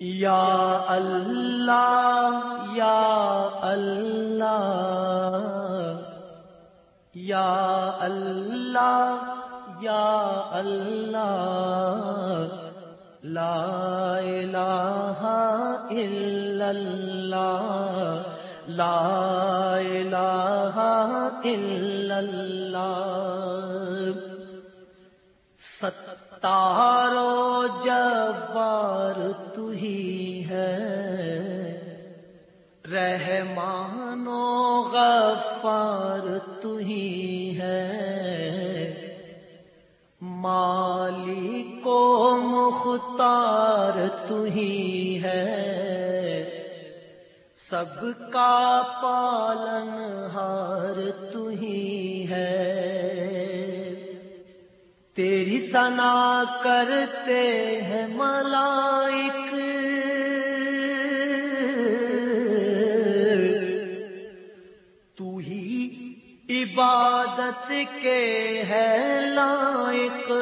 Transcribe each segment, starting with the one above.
یا اللہ یا اللہ یا اللہ یا اللہ، لا الہ الا اللہ لا الہ الا اللہ ستارو جبار تو ہی ہے۔ رحمان و غفار تو ہی ہے۔ مالی کو مختار تو ہی ہے۔ سب کا پالن ہار تو ہی ہے۔ تیری سنا کرتے ہیں ملائک۔ تو ہی عبادت کے ہے لائق۔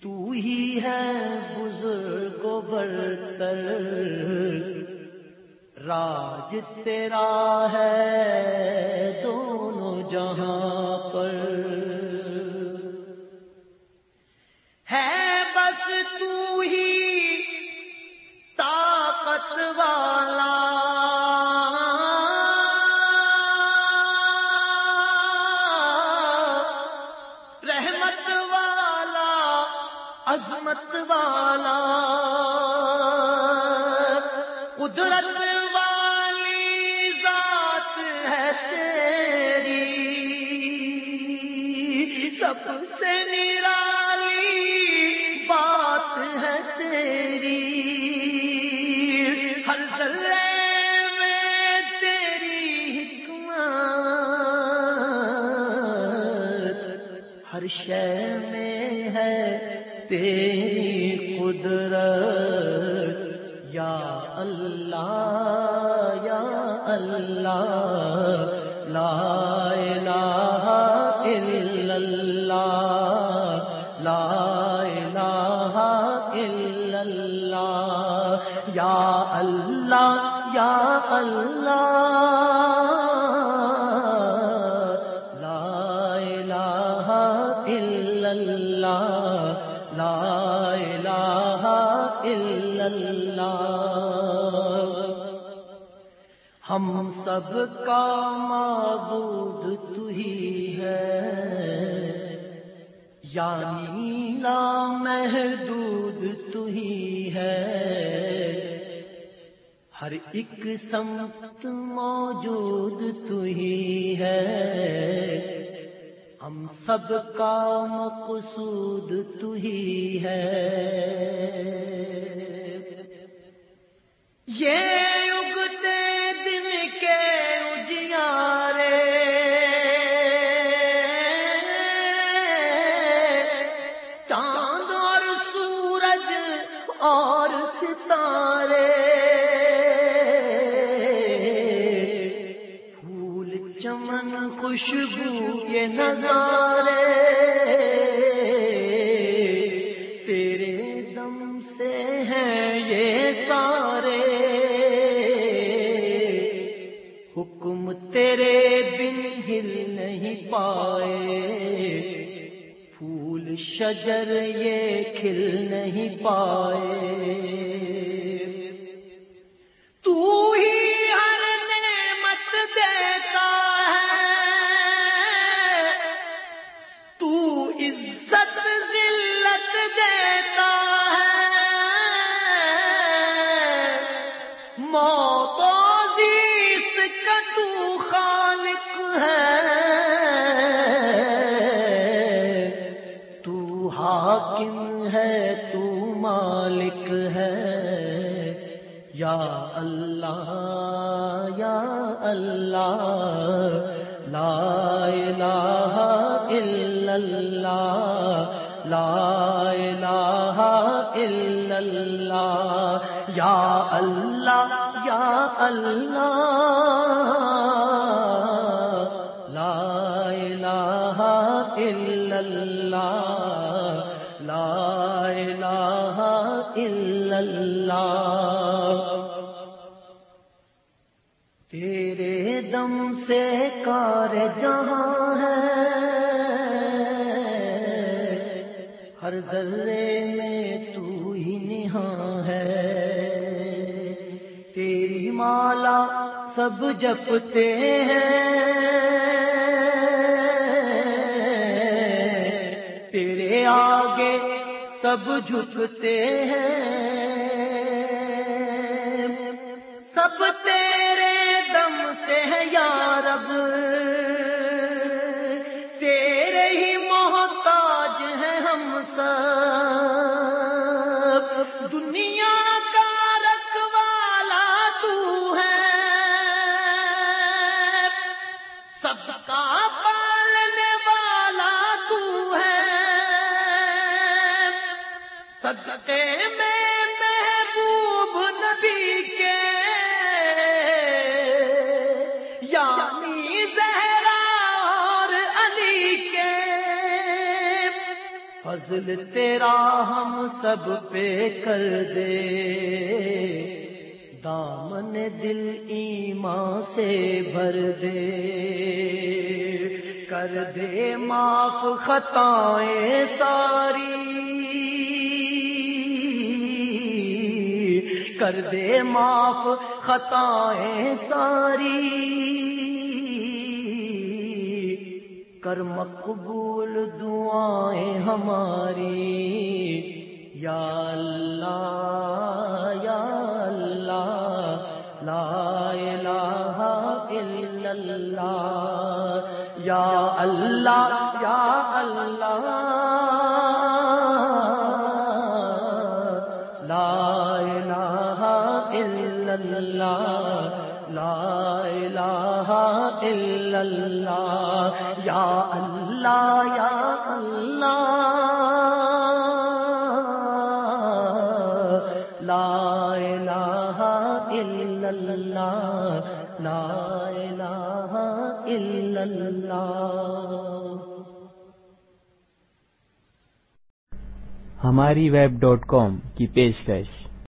تو ہی ہے بزرگ و برتر راج تیرا ہے شے میں ہے تیری قدرت۔ یا اللہ یا اللہ، لا الہ الا اللہ، لا الہ الا اللہ۔ یا اللہ یا اللہ۔ اللہ. ہم سب کا معبود تو ہی ہے. یعنی لا محدود تو ہی ہے. ہر ایک سمت موجود تو ہی ہے. ہم سب کا مقصود تو ہی ہے. خوشبو یہ نظارے تیرے دم سے ہیں یہ سارے حکم تیرے بن ہل نہیں پائے پھول شجر یہ کھل نہیں پائے تو ہی حاکم ہے، تو مالک ہے۔ یا اللہ یا اللہ، لا الہ الا اللہ، لا الہ الا اللہ۔ یا اللہ یا اللہ۔ الا اللہ، لا الہ الا اللہ۔ تیرے دم سے کار جہاں ہے، ہر ذرے میں تو ہی نہاں ہے۔ تیری مالا سب جپتے ہیں سب جھکتے ہیں۔ سب تیرے دم سے ہے یا رب۔ تیرے ہی محتاج ہیں ہم سب۔ دنیا کا رکھوالا تو ہے۔ سب کا صدقے میں محبوب نبی کے یعنی زہرا اور علی کے فضل تیرا ہم سب پہ کر دے۔ دامن دل ایمان سے بھر دے۔ کر دے معاف خطائیں ساری۔ کر دے معاف، خطائیں ساری۔ کر مقبول دعائیں ہماری۔ یا اللہ یا اللہ، لا الہ الا اللہ۔ یا اللہ یا اللہ۔ اللہ، لا الہ الا اللہ، یا اللہ یا اللہ، لا الہ الا اللہ، لا الہ الا اللہ۔ ہماری ویب ڈاٹ کام کی پیشکش۔